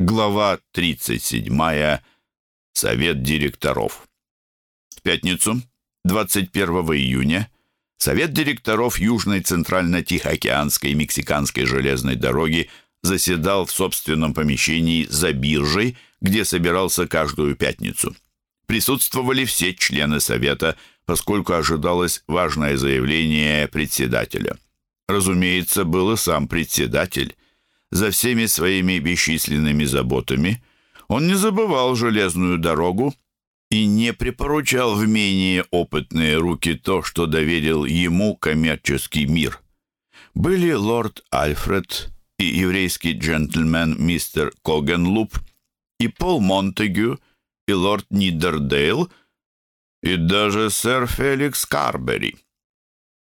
Глава 37. Совет директоров. В пятницу, 21 июня, Совет директоров Южной Центрально-Тихоокеанской Мексиканской железной дороги заседал в собственном помещении за биржей, где собирался каждую пятницу. Присутствовали все члены Совета, поскольку ожидалось важное заявление председателя. Разумеется, был и сам председатель – за всеми своими бесчисленными заботами, он не забывал железную дорогу и не припоручал в менее опытные руки то, что доверил ему коммерческий мир. Были лорд Альфред и еврейский джентльмен мистер Когенлуп, и Пол Монтегю, и лорд Нидердейл, и даже сэр Феликс Карбери.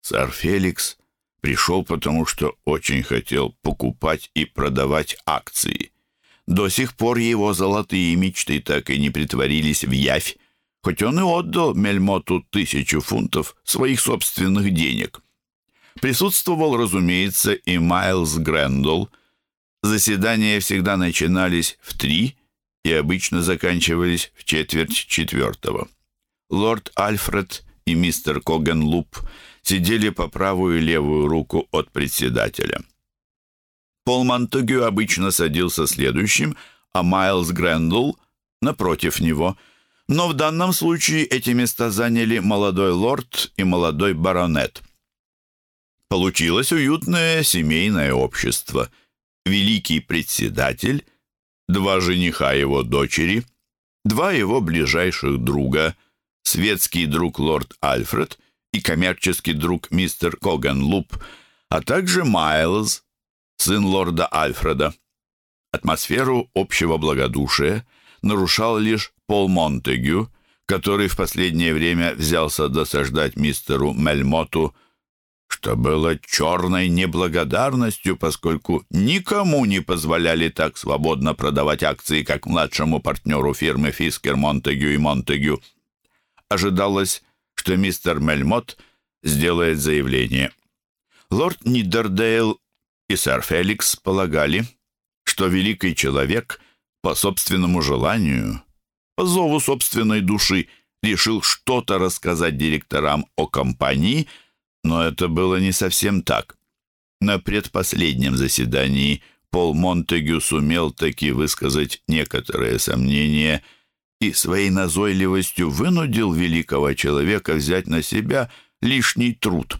Сэр Феликс Пришел, потому что очень хотел покупать и продавать акции. До сих пор его золотые мечты так и не притворились в явь, хоть он и отдал Мельмоту тысячу фунтов своих собственных денег. Присутствовал, разумеется, и Майлз Грэндалл. Заседания всегда начинались в три и обычно заканчивались в четверть четвертого. Лорд Альфред и мистер Когенлуп сидели по правую и левую руку от председателя. Пол Монтегю обычно садился следующим, а Майлз Грэндл напротив него. Но в данном случае эти места заняли молодой лорд и молодой баронет. Получилось уютное семейное общество. Великий председатель, два жениха его дочери, два его ближайших друга, светский друг лорд Альфред и коммерческий друг мистер Коган Луп, а также Майлз, сын лорда Альфреда. Атмосферу общего благодушия нарушал лишь Пол Монтегю, который в последнее время взялся досаждать мистеру Мельмоту, что было черной неблагодарностью, поскольку никому не позволяли так свободно продавать акции, как младшему партнеру фирмы Фискер, Монтегю и Монтегю. Ожидалось что мистер Мельмот сделает заявление. Лорд Нидердейл и сэр Феликс полагали, что великий человек по собственному желанию, по зову собственной души, решил что-то рассказать директорам о компании, но это было не совсем так. На предпоследнем заседании Пол Монтегю сумел таки высказать некоторые сомнения – и своей назойливостью вынудил великого человека взять на себя лишний труд.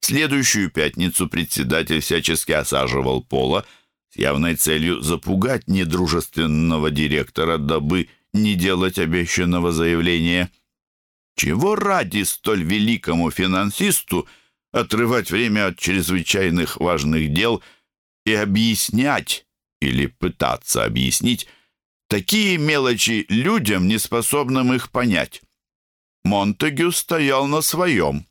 Следующую пятницу председатель всячески осаживал Пола с явной целью запугать недружественного директора, дабы не делать обещанного заявления. Чего ради столь великому финансисту отрывать время от чрезвычайных важных дел и объяснять или пытаться объяснить Такие мелочи людям, не способным их понять. Монтегю стоял на своем.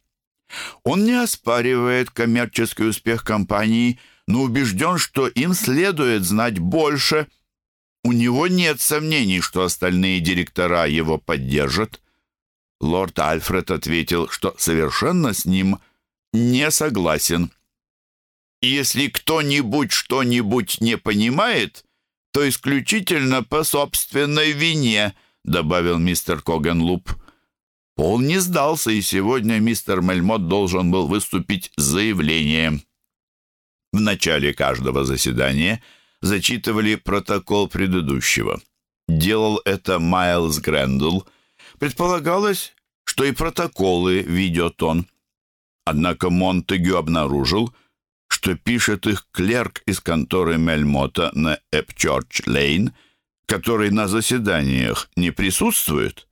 Он не оспаривает коммерческий успех компании, но убежден, что им следует знать больше. У него нет сомнений, что остальные директора его поддержат. Лорд Альфред ответил, что совершенно с ним не согласен. «Если кто-нибудь что-нибудь не понимает, то исключительно по собственной вине», — добавил мистер Когенлуп. Пол не сдался, и сегодня мистер Мельмот должен был выступить с заявлением. В начале каждого заседания зачитывали протокол предыдущего. Делал это Майлз Грэндл. Предполагалось, что и протоколы ведет он. Однако Монтегю обнаружил, что пишет их клерк из конторы Мельмота на Эпчорч-Лейн, который на заседаниях не присутствует.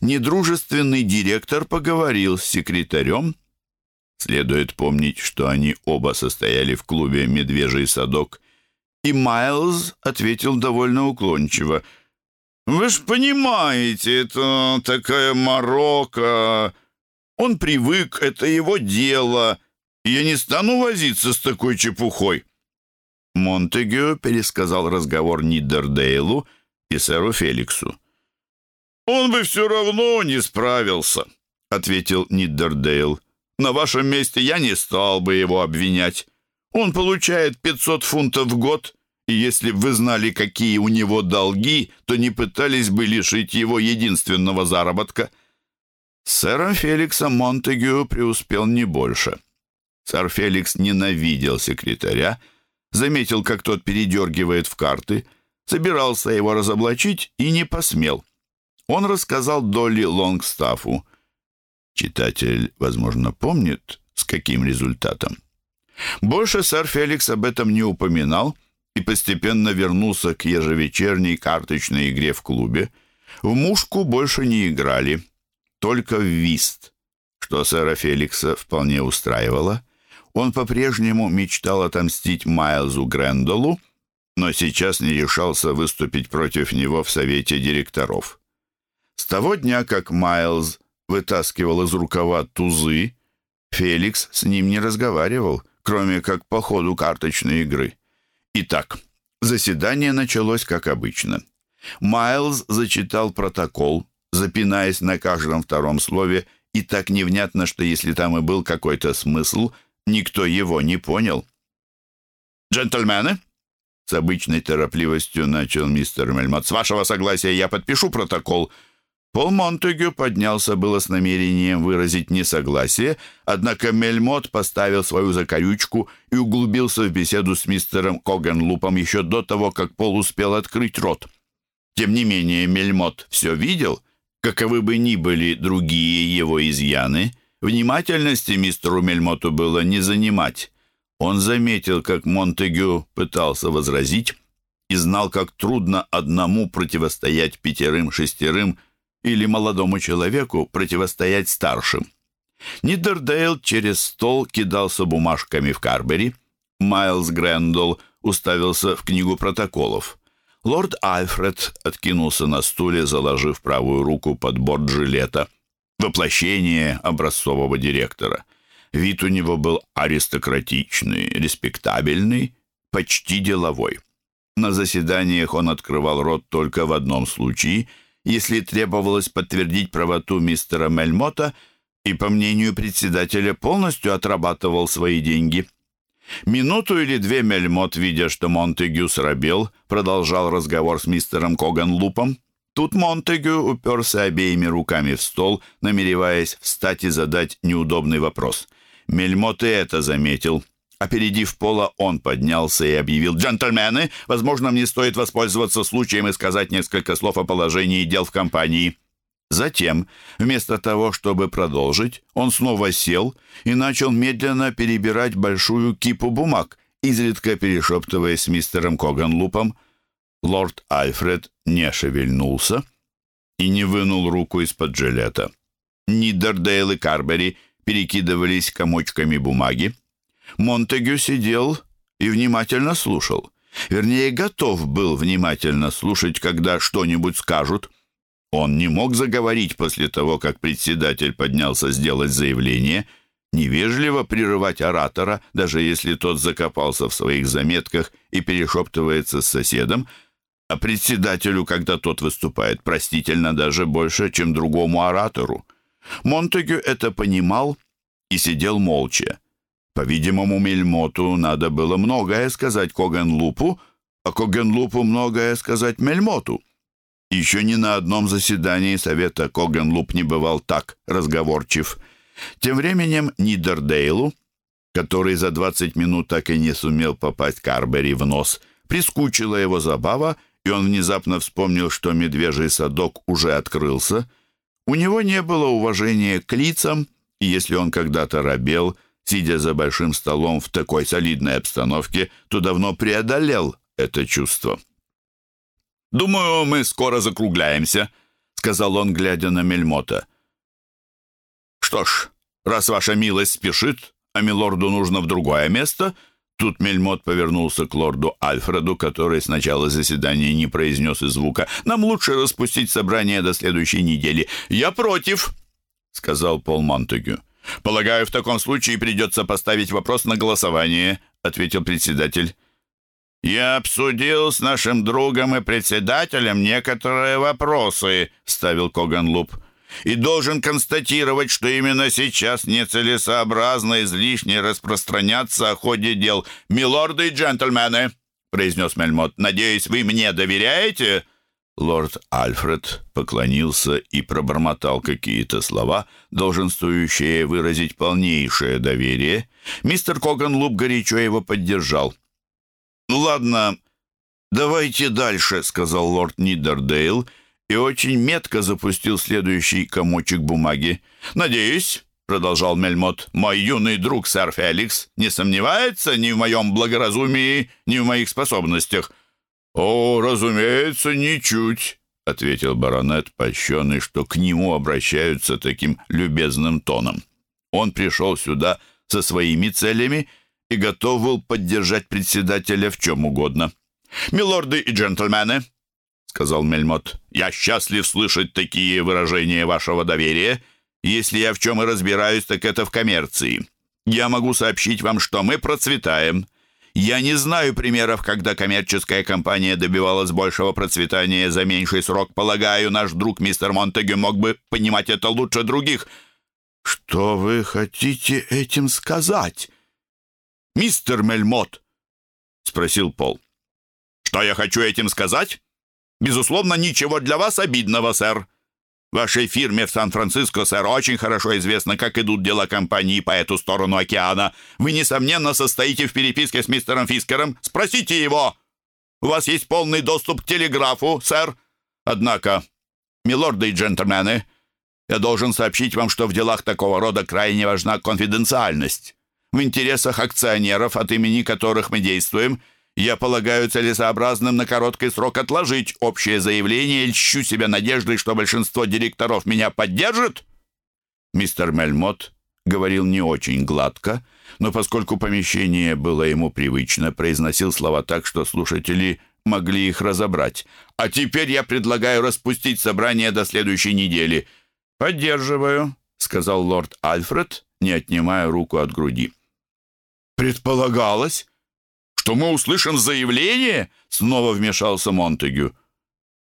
Недружественный директор поговорил с секретарем. Следует помнить, что они оба состояли в клубе «Медвежий садок», и Майлз ответил довольно уклончиво. «Вы ж понимаете, это такая морока. Он привык, это его дело». Я не стану возиться с такой чепухой». Монтегю пересказал разговор Нидердейлу и сэру Феликсу. «Он бы все равно не справился», — ответил Нидердейл. «На вашем месте я не стал бы его обвинять. Он получает 500 фунтов в год и если бы вы знали, какие у него долги, то не пытались бы лишить его единственного заработка». Сэром Феликсом Монтегю преуспел не больше. Сэр Феликс ненавидел секретаря, заметил, как тот передергивает в карты, собирался его разоблачить и не посмел. Он рассказал Долли Лонгстаффу. Читатель, возможно, помнит, с каким результатом. Больше сэр Феликс об этом не упоминал и постепенно вернулся к ежевечерней карточной игре в клубе. В мушку больше не играли, только в вист, что сэра Феликса вполне устраивало. Он по-прежнему мечтал отомстить Майлзу Грэндолу, но сейчас не решался выступить против него в совете директоров. С того дня, как Майлз вытаскивал из рукава тузы, Феликс с ним не разговаривал, кроме как по ходу карточной игры. Итак, заседание началось как обычно. Майлз зачитал протокол, запинаясь на каждом втором слове, и так невнятно, что если там и был какой-то смысл, никто его не понял. «Джентльмены!» С обычной торопливостью начал мистер Мельмот. «С вашего согласия я подпишу протокол». Пол Монтегю поднялся было с намерением выразить несогласие, однако Мельмот поставил свою закорючку и углубился в беседу с мистером Когенлупом еще до того, как Пол успел открыть рот. Тем не менее, Мельмот все видел, каковы бы ни были другие его изъяны, внимательности мистеру Мельмоту было не занимать. Он заметил, как Монтегю пытался возразить, и знал, как трудно одному противостоять пятерым-шестерым или молодому человеку противостоять старшим. Нидердейл через стол кидался бумажками в Карбери. Майлз Грэндалл уставился в книгу протоколов. Лорд Альфред откинулся на стуле, заложив правую руку под борт жилета. Воплощение образцового директора. Вид у него был аристократичный, респектабельный, почти деловой. На заседаниях он открывал рот только в одном случае, если требовалось подтвердить правоту мистера Мельмота и, по мнению председателя, полностью отрабатывал свои деньги. Минуту или две Мельмот, видя, что Монтегю срабел, продолжал разговор с мистером Коганлупом. Тут Монтегю уперся обеими руками в стол, намереваясь встать и задать неудобный вопрос. Мельмот и это заметил. Опередив Пола, он поднялся и объявил «Джентльмены, возможно, мне стоит воспользоваться случаем и сказать несколько слов о положении дел в компании». Затем, вместо того, чтобы продолжить, он снова сел и начал медленно перебирать большую кипу бумаг, изредка перешептываясь с мистером Коганлупом. Лорд Альфред не шевельнулся и не вынул руку из-под жилета. Нидердейл и Карбери – перекидывались комочками бумаги. Монтегю сидел и внимательно слушал. Вернее, готов был внимательно слушать, когда что-нибудь скажут. Он не мог заговорить после того, как председатель поднялся сделать заявление. Невежливо прерывать оратора, даже если тот закопался в своих заметках и перешептывается с соседом, а председателю, когда тот выступает, простительно даже больше, чем другому оратору. Монтегю это понимал и сидел молча. По-видимому, Мельмоту надо было многое сказать Когенлупу, а Когенлупу многое сказать Мельмоту. Еще ни на одном заседании совета Когенлуп не бывал так разговорчив. Тем временем Нидердейлу, который за 20 минут так и не сумел попасть Карбери в нос, прискучила его забава, и он внезапно вспомнил, что медвежий садок уже открылся — у него не было уважения к лицам, и если он когда-то робел, сидя за большим столом в такой солидной обстановке, то давно преодолел это чувство. «Думаю, мы скоро закругляемся», — сказал он, глядя на Мельмота. «Что ж, раз ваша милость спешит, а милорду нужно в другое место», Тут Мельмот повернулся к лорду Альфреду, который с начала заседания не произнес и звука. «Нам лучше распустить собрание до следующей недели». «Я против», — сказал Пол Монтегю. «Полагаю, в таком случае придется поставить вопрос на голосование», — ответил председатель. «Я обсудил с нашим другом и председателем некоторые вопросы», — ставил Коган Луп и должен констатировать, что именно сейчас нецелесообразно излишне распространяться о ходе дел. Милорды и джентльмены, произнес Мельмот. «Надеюсь, вы мне доверяете?» Лорд Альфред поклонился и пробормотал какие-то слова, долженствующие выразить полнейшее доверие. Мистер Коганлуп горячо его поддержал. «Ну ладно, давайте дальше», — сказал лорд Нидердейл и очень метко запустил следующий комочек бумаги. «Надеюсь», — продолжал Мельмот, — «мой юный друг сэр Феликс не сомневается ни в моем благоразумии, ни в моих способностях». «О, разумеется, ничуть», — ответил баронет, польщенный, что к нему обращаются таким любезным тоном. Он пришел сюда со своими целями и готов был поддержать председателя в чем угодно. «Милорды и джентльмены», — сказал Мельмот, — «я счастлив слышать такие выражения вашего доверия. Если я в чем и разбираюсь, так это в коммерции. Я могу сообщить вам, что мы процветаем». Я не знаю примеров, когда коммерческая компания добивалась большего процветания за меньший срок. Полагаю, наш друг мистер Монтегю мог бы понимать это лучше других. Что вы хотите этим сказать? Мистер Мельмот, спросил Пол. Что я хочу этим сказать? Безусловно, ничего для вас обидного, сэр. Вашей фирме в Сан-Франциско, сэр, очень хорошо известно, как идут дела компании по эту сторону океана. Вы, несомненно, состоите в переписке с мистером Фискером. Спросите его. У вас есть полный доступ к телеграфу, сэр. Однако, милорды и джентльмены, я должен сообщить вам, что в делах такого рода крайне важна конфиденциальность. В интересах акционеров, от имени которых мы действуем – я полагаю целесообразным на короткий срок отложить общее заявление льщу себя надеждой, что большинство директоров меня поддержит?» Мистер Мельмот говорил не очень гладко, но поскольку помещение было ему привычно, произносил слова так, что слушатели могли их разобрать. «А теперь я предлагаю распустить собрание до следующей недели». «Поддерживаю», — сказал лорд Альфред, не отнимая руку от груди. «Предполагалось», что мы услышим заявление?» — снова вмешался Монтегю.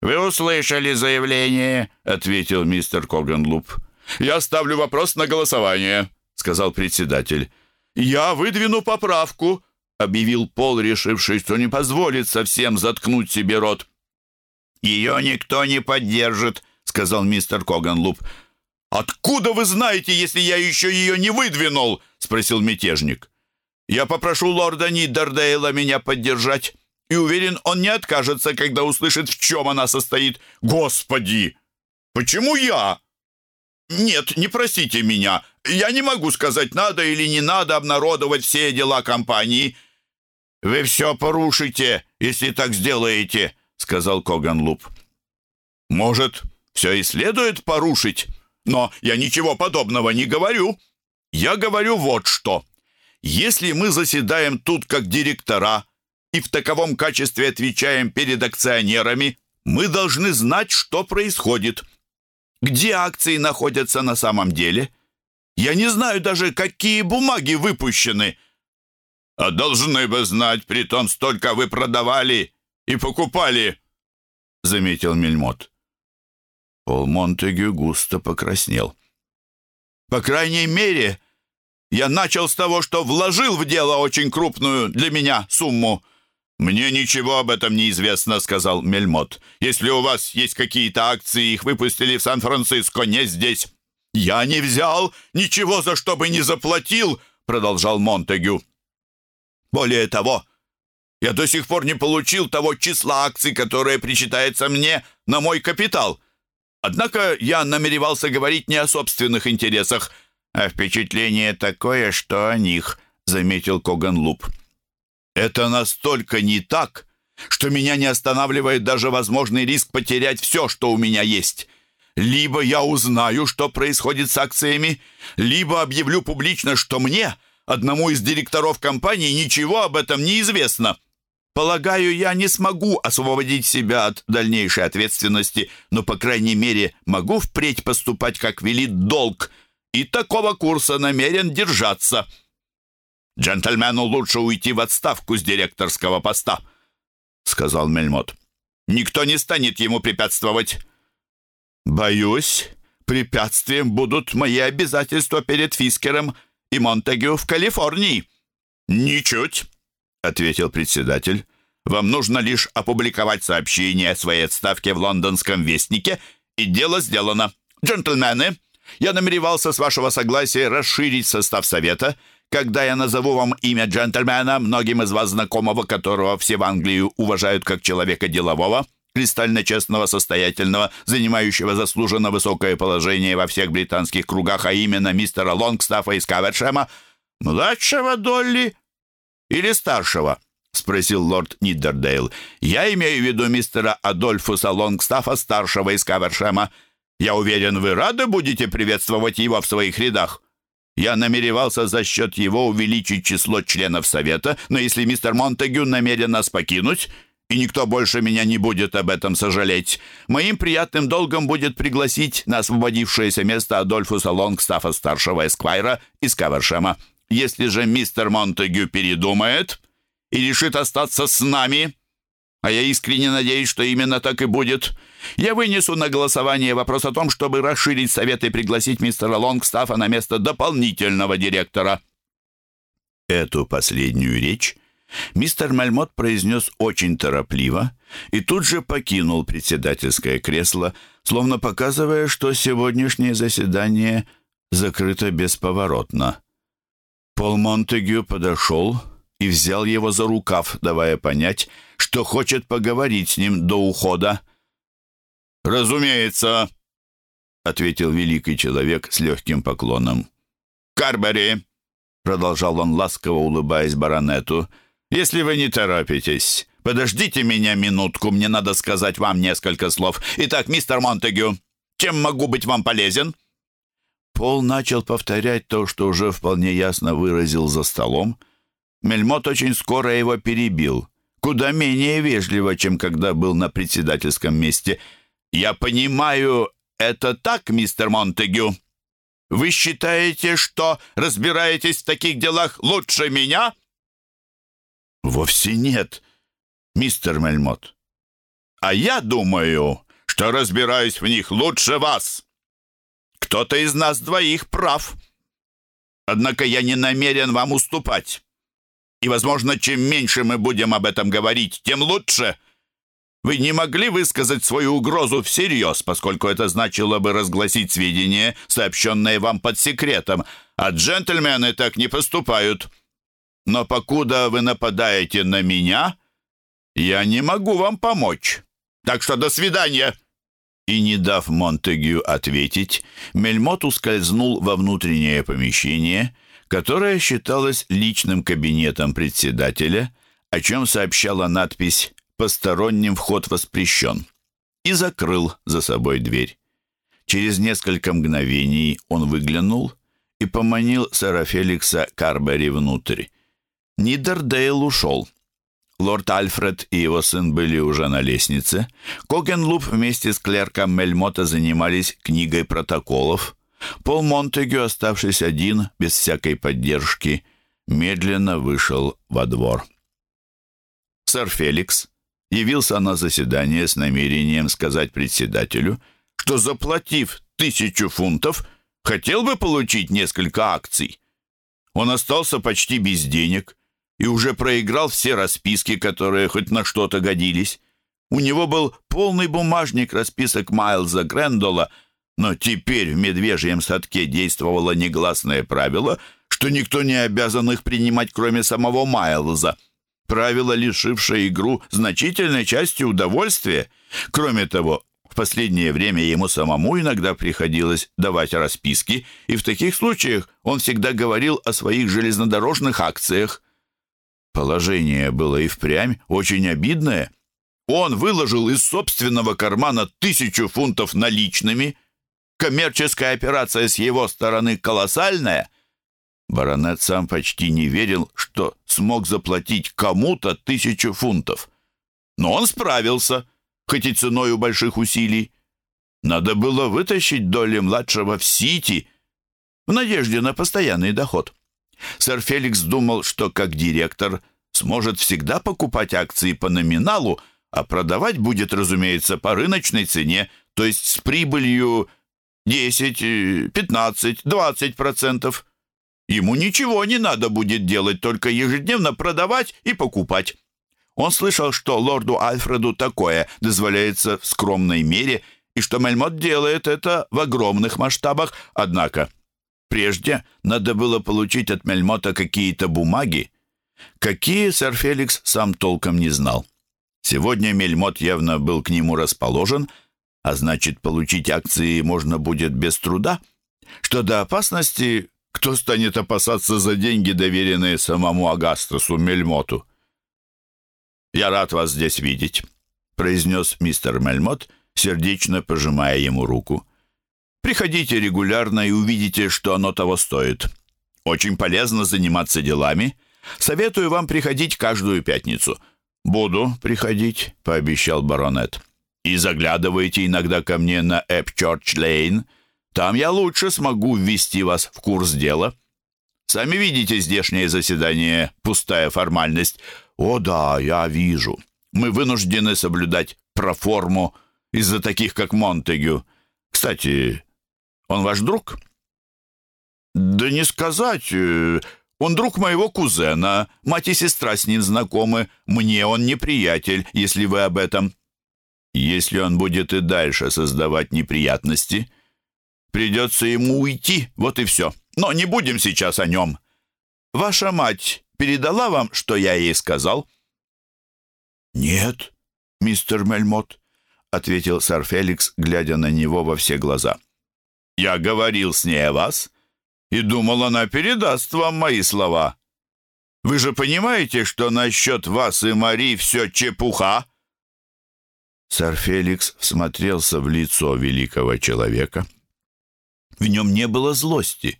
«Вы услышали заявление», — ответил мистер Коганлуп. «Я ставлю вопрос на голосование», — сказал председатель. «Я выдвину поправку», — объявил Пол, решивший, что не позволит совсем заткнуть себе рот. «Ее никто не поддержит», — сказал мистер Коганлуп. «Откуда вы знаете, если я еще ее не выдвинул?» — спросил мятежник. Я попрошу лорда Ниддердейла меня поддержать. И уверен, он не откажется, когда услышит, в чем она состоит. Господи! Почему я? Нет, не просите меня. Я не могу сказать, надо или не надо обнародовать все дела компании. Вы все порушите, если так сделаете, сказал Коган Луп. Может, все и следует порушить, но я ничего подобного не говорю. Я говорю вот что. Если мы заседаем тут как директора и в таковом качестве отвечаем перед акционерами, мы должны знать, что происходит. Где акции находятся на самом деле? Я не знаю даже, какие бумаги выпущены. А должны бы знать, при том столько вы продавали и покупали, заметил Мельмот. Пол Монтегю густо покраснел. По крайней мере, я начал с того, что вложил в дело очень крупную для меня сумму». «Мне ничего об этом не известно», — сказал Мельмот. «Если у вас есть какие-то акции, их выпустили в Сан-Франциско, не здесь». «Я не взял ничего, за что бы не заплатил», — продолжал Монтегю. «Более того, я до сих пор не получил того числа акций, которое причитается мне на мой капитал. Однако я намеревался говорить не о собственных интересах, — а впечатление такое, что о них», — заметил Коган Луп. «Это настолько не так, что меня не останавливает даже возможный риск потерять все, что у меня есть. Либо я узнаю, что происходит с акциями, либо объявлю публично, что мне, одному из директоров компании, ничего об этом не известно». Полагаю, я не смогу освободить себя от дальнейшей ответственности, но, по крайней мере, могу впредь поступать, как велит долг, и такого курса намерен держаться. Джентльмену лучше уйти в отставку с директорского поста, сказал Мельмот. Никто не станет ему препятствовать. Боюсь, препятствием будут мои обязательства перед Фискером и Монтегю в Калифорнии. Ничуть, ответил председатель. Вам нужно лишь опубликовать сообщение о своей отставке в лондонском вестнике, и дело сделано. Джентльмены, я намеревался с вашего согласия расширить состав совета. Когда я назову вам имя джентльмена, многим из вас знакомого, которого все в Англии уважают как человека делового, кристально честного, состоятельного, занимающего заслуженно высокое положение во всех британских кругах, а именно мистера Лонгстафа из Кавершема, младшего Долли или старшего?» — спросил лорд Нидердейл. «Я имею в виду мистера Адольфуса Лонгстафа, старшего из Кавершема. Я уверен, вы рады будете приветствовать его в своих рядах. Я намеревался за счет его увеличить число членов Совета, но если мистер Монтегю намерен нас покинуть, и никто больше меня не будет об этом сожалеть. Моим приятным долгом будет пригласить на освободившееся место Адольфуса Лонгстафа-старшего Эсквайра из Кавершема. Если же мистер Монтегю передумает и решит остаться с нами, а я искренне надеюсь, что именно так и будет. Я вынесу на голосование вопрос о том, чтобы расширить совет и пригласить мистера Лонгстафа на место дополнительного директора». Эту последнюю речь мистер Мальмот произнес очень торопливо и тут же покинул председательское кресло, словно показывая, что сегодняшнее заседание закрыто бесповоротно. Пол Монтегю подошел и взял его за рукав, давая понять, что хочет поговорить с ним до ухода. «Разумеется», — ответил великий человек с легким поклоном. «Карбери», — продолжал он, ласково улыбаясь баронету, — «если вы не торопитесь, подождите меня минутку, мне надо сказать вам несколько слов. Итак, мистер Монтегю, чем могу быть вам полезен?» Пол начал повторять то, что уже вполне ясно выразил за столом, Мельмот очень скоро его перебил, куда менее вежливо, чем когда был на председательском месте. «Я понимаю, это так, мистер Монтегю? Вы считаете, что разбираетесь в таких делах лучше меня?» «Вовсе нет, мистер Мельмот. А я думаю, что разбираюсь в них лучше вас. Кто-то из нас двоих прав. Однако я не намерен вам уступать. И, возможно, чем меньше мы будем об этом говорить, тем лучше. Вы не могли высказать свою угрозу всерьез, поскольку это значило бы разгласить сведения, сообщенные вам под секретом, а джентльмены так не поступают. Но покуда вы нападаете на меня, я не могу вам помочь. Так что до свидания!» И, не дав Монтегю ответить, Мельмот ускользнул во внутреннее помещение — которая считалась личным кабинетом председателя, о чем сообщала надпись «Посторонним вход воспрещен», и закрыл за собой дверь. Через несколько мгновений он выглянул и поманил сэра Феликса Карбери внутрь. Нидердейл ушел. Лорд Альфред и его сын были уже на лестнице. Когенлуп вместе с клерком Мельмота занимались книгой протоколов. Пол Монтегю, оставшись один, без всякой поддержки, медленно вышел во двор. Сэр Феликс явился на заседание с намерением сказать председателю, что, заплатив тысячу фунтов, хотел бы получить несколько акций. Он остался почти без денег и уже проиграл все расписки, которые хоть на что-то годились. У него был полный бумажник расписок Майлза Грэндола — но теперь в медвежьем садке действовало негласное правило, что никто не обязан их принимать, кроме самого Майлза. Правило, лишившее игру значительной части удовольствия. Кроме того, в последнее время ему самому иногда приходилось давать расписки, и в таких случаях он всегда говорил о своих железнодорожных акциях. Положение было и впрямь очень обидное. Он выложил из собственного кармана тысячу фунтов наличными – Коммерческая операция с его стороны колоссальная. Баронет сам почти не верил, что смог заплатить кому-то тысячу фунтов. Но он справился, хоть и ценою больших усилий. Надо было вытащить доли младшего в Сити в надежде на постоянный доход. Сэр Феликс думал, что как директор сможет всегда покупать акции по номиналу, а продавать будет, разумеется, по рыночной цене, то есть с прибылью 10, 15, 20 процентов. Ему ничего не надо будет делать, только ежедневно продавать и покупать. Он слышал, что лорду Альфреду такое дозволяется в скромной мере и что Мельмот делает это в огромных масштабах. Однако прежде надо было получить от Мельмота какие-то бумаги, какие сэр Феликс сам толком не знал. Сегодня Мельмот явно был к нему расположен, а значит, получить акции можно будет без труда. Что до опасности, кто станет опасаться за деньги, доверенные самому Агастросу Мельмоту? «Я рад вас здесь видеть», — произнес мистер Мельмот, сердечно пожимая ему руку. «Приходите регулярно и увидите, что оно того стоит. Очень полезно заниматься делами. Советую вам приходить каждую пятницу». «Буду приходить», — пообещал баронет. «И заглядывайте иногда ко мне на Эпчорч-Лейн. Там я лучше смогу ввести вас в курс дела. Сами видите, здешнее заседание — пустая формальность. О да, я вижу. Мы вынуждены соблюдать проформу из-за таких, как Монтегю. Кстати, он ваш друг?» «Да не сказать. Э, он друг моего кузена, мать и сестра с ним знакомы. Мне он не приятель, если вы об этом. Если он будет и дальше создавать неприятности, придется ему уйти, вот и все. Но не будем сейчас о нем. Ваша мать передала вам, что я ей сказал?» «Нет, мистер Мельмот», — ответил сэр Феликс, глядя на него во все глаза. «Я говорил с ней о вас» и думал, она передаст вам мои слова. Вы же понимаете, что насчет вас и Мари все чепуха?» Сэр Феликс всмотрелся в лицо великого человека. В нем не было злости,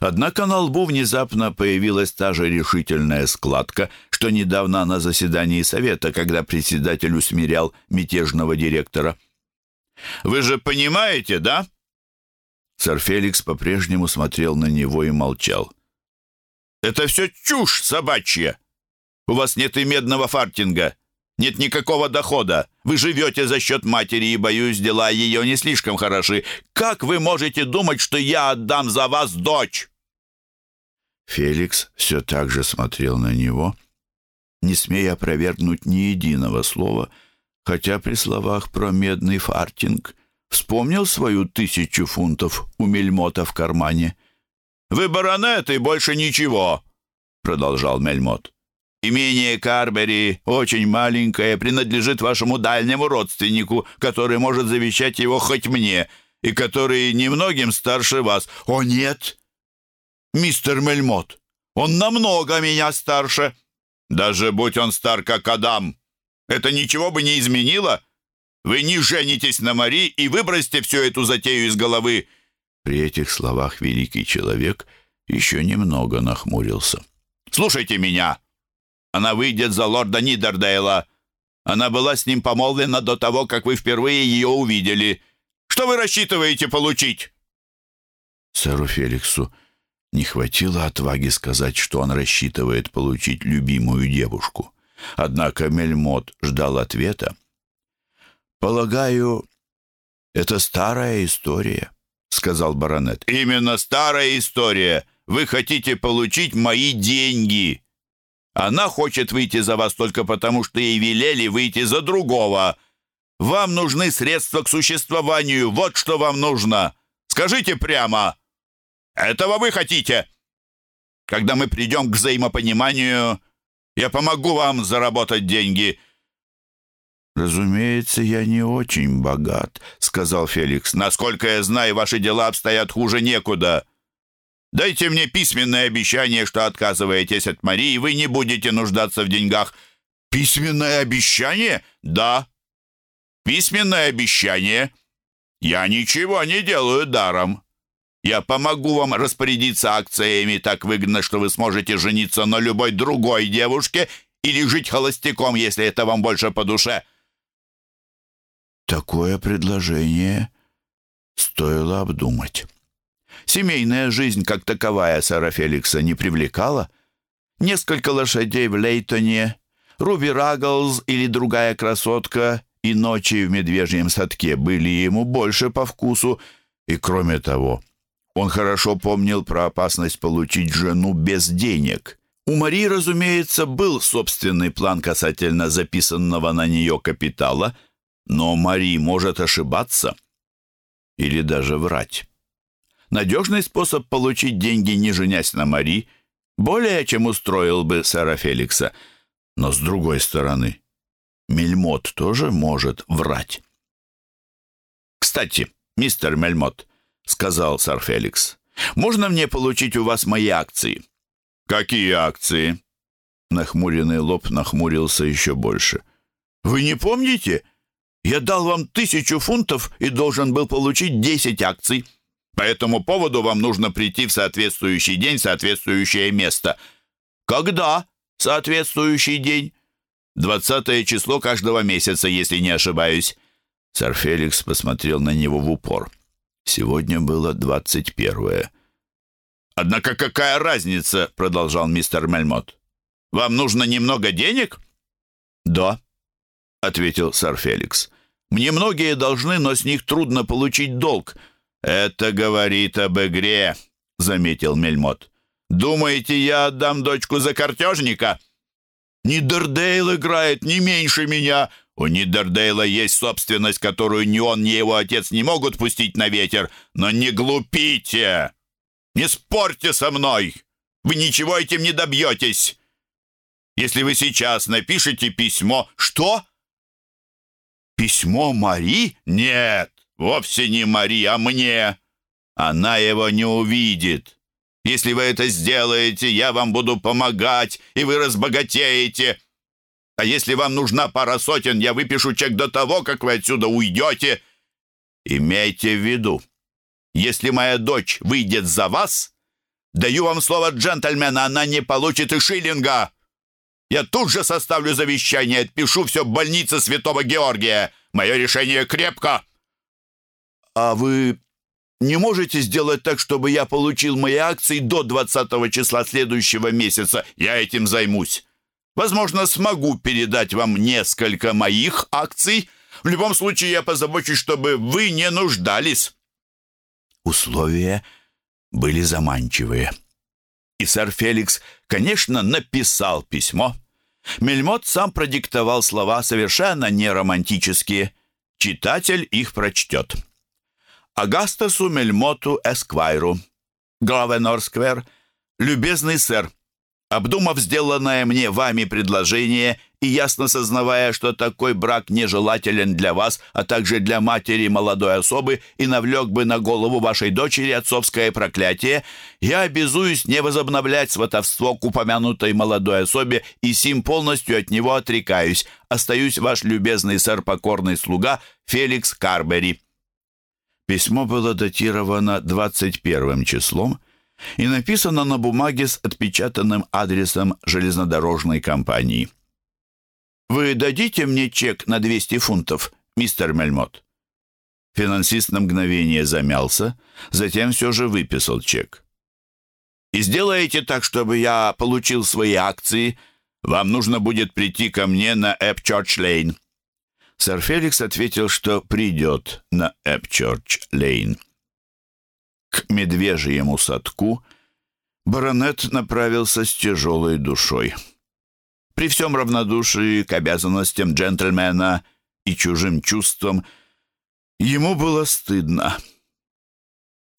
однако на лбу внезапно появилась та же решительная складка, что недавно на заседании совета, когда председатель усмирял мятежного директора. «Вы же понимаете, да?» Сэр Феликс по-прежнему смотрел на него и молчал. «Это все чушь собачья! У вас нет и медного фартинга, нет никакого дохода. Вы живете за счет матери, и, боюсь, дела ее не слишком хороши. Как вы можете думать, что я отдам за вас дочь?» Феликс все так же смотрел на него, не смея опровергнуть ни единого слова, хотя при словах про медный фартинг вспомнил свою тысячу фунтов у Мельмота в кармане. «Вы баронет и больше ничего», — продолжал Мельмот. «Имение Карбери очень маленькое, принадлежит вашему дальнему родственнику, который может завещать его хоть мне, и который немногим старше вас». «О, нет, мистер Мельмот, он намного меня старше». «Даже будь он стар, как Адам, это ничего бы не изменило?» Вы не женитесь на Мари и выбросьте всю эту затею из головы!» При этих словах великий человек еще немного нахмурился. «Слушайте меня! Она выйдет за лорда Нидердейла. Она была с ним помолвлена до того, как вы впервые ее увидели. Что вы рассчитываете получить?» Сэру Феликсу не хватило отваги сказать, что он рассчитывает получить любимую девушку. Однако Мельмот ждал ответа, «Полагаю, это старая история», — сказал баронет. «Именно старая история. Вы хотите получить мои деньги. Она хочет выйти за вас только потому, что ей велели выйти за другого. Вам нужны средства к существованию. Вот что вам нужно. Скажите прямо. Этого вы хотите? Когда мы придем к взаимопониманию, я помогу вам заработать деньги». «Разумеется, я не очень богат», — сказал Феликс. «Насколько я знаю, ваши дела обстоят хуже некуда. Дайте мне письменное обещание, что отказываетесь от Марии, вы не будете нуждаться в деньгах». «Письменное обещание?» «Да». «Письменное обещание. Я ничего не делаю даром. Я помогу вам распорядиться акциями так выгодно, что вы сможете жениться на любой другой девушке или жить холостяком, если это вам больше по душе». Такое предложение стоило обдумать. Семейная жизнь, как таковая, сэра Феликса не привлекала. Несколько лошадей в Лейтоне, Руби Рагглз или другая красотка и ночи в медвежьем садке были ему больше по вкусу, и кроме того, он хорошо помнил про опасность получить жену без денег. У Марии, разумеется, был собственный план касательно записанного на нее капитала, но Мари может ошибаться или даже врать. Надежный способ получить деньги, не женясь на Мари, более чем устроил бы сэра Феликса. Но с другой стороны, Мельмот тоже может врать. «Кстати, мистер Мельмот», — сказал сэр Феликс, — «можно мне получить у вас мои акции?» «Какие акции?» Нахмуренный лоб нахмурился еще больше. «Вы не помните? Я дал вам тысячу фунтов и должен был получить десять акций. По этому поводу вам нужно прийти в соответствующий день в соответствующее место». «Когда соответствующий день?» «Двадцатое число каждого месяца, если не ошибаюсь». Сэр Феликс посмотрел на него в упор. Сегодня было двадцать первое. «Однако какая разница?» — продолжал мистер Мельмот. «Вам нужно немного денег?» «Да», — ответил сэр Феликс. «Мне многие должны, но с них трудно получить долг». «Это говорит об игре», — заметил Мельмот. «Думаете, я отдам дочку за картежника?» «Нидердейл играет не меньше меня», у Нидердейла есть собственность, которую ни он, ни его отец не могут пустить на ветер. Но не глупите! Не спорьте со мной! Вы ничего этим не добьетесь! Если вы сейчас напишете письмо... Что? Письмо Мари? Нет, вовсе не Мари, а мне. Она его не увидит. Если вы это сделаете, я вам буду помогать, и вы разбогатеете. А если вам нужна пара сотен, я выпишу чек до того, как вы отсюда уйдете. Имейте в виду, если моя дочь выйдет за вас, даю вам слово джентльмена, она не получит и шиллинга. Я тут же составлю завещание, отпишу все больнице Святого Георгия. Мое решение крепко. А вы не можете сделать так, чтобы я получил мои акции до 20 числа следующего месяца? Я этим займусь. Возможно, смогу передать вам несколько моих акций. В любом случае, я позабочусь, чтобы вы не нуждались. Условия были заманчивые. И сэр Феликс, конечно, написал письмо. Мельмот сам продиктовал слова совершенно не романтические. Читатель их прочтет. Агастасу Мельмоту Эсквайру. Гровенор-сквер. Любезный сэр, Обдумав сделанное мне вами предложение и ясно сознавая, что такой брак нежелателен для вас, а также для матери молодой особы и навлек бы на голову вашей дочери отцовское проклятие, я обязуюсь не возобновлять сватовство к упомянутой молодой особе и сим полностью от него отрекаюсь. Остаюсь ваш любезный сэр покорный слуга Феликс Карбери». Письмо было датировано 21 числом, и написано на бумаге с отпечатанным адресом железнодорожной компании. «Вы дадите мне чек на 200 фунтов, мистер Мельмот?» Финансист на мгновение замялся, затем все же выписал чек. «И сделаете так, чтобы я получил свои акции. Вам нужно будет прийти ко мне на Эпчорч-Лейн». Сэр Феликс ответил, что придет на Эпчорч-Лейн к медвежьему садку, баронет направился с тяжелой душой. При всем равнодушии к обязанностям джентльмена и чужим чувствам ему было стыдно.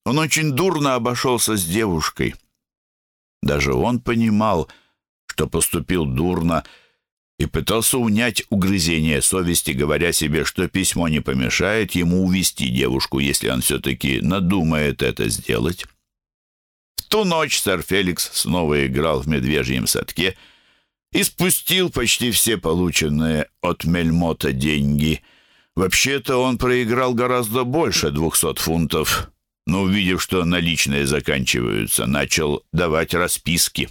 Он очень дурно обошелся с девушкой. Даже он понимал, что поступил дурно, и пытался унять угрызение совести, говоря себе, что письмо не помешает ему увести девушку, если он все-таки надумает это сделать. В ту ночь сэр Феликс снова играл в медвежьем садке и спустил почти все полученные от Мельмота деньги. Вообще-то он проиграл гораздо больше двухсот фунтов, но, увидев, что наличные заканчиваются, начал давать расписки.